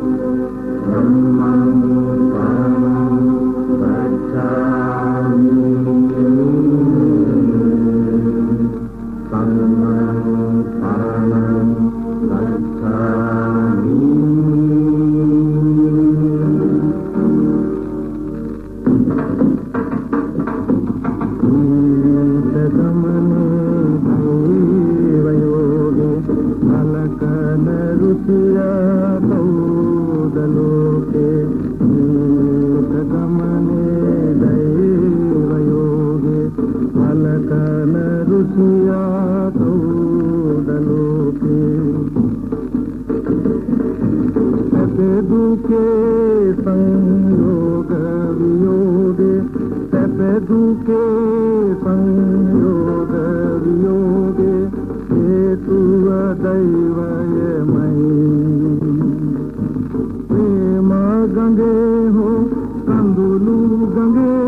Thank. तपे के संयोग वियोगे हेतु दैवय मई। प्रेम गंगे हो कंदुलू गंगे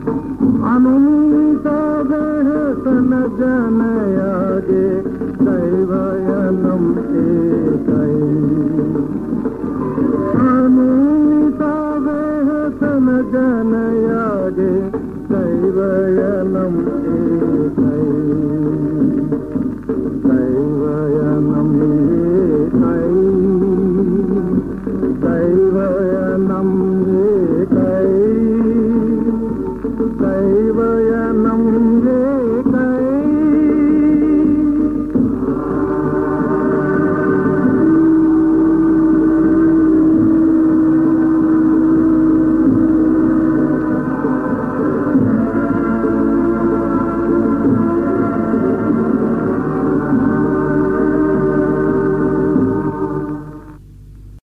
अनीस सन जने शयम अनसन जनयागे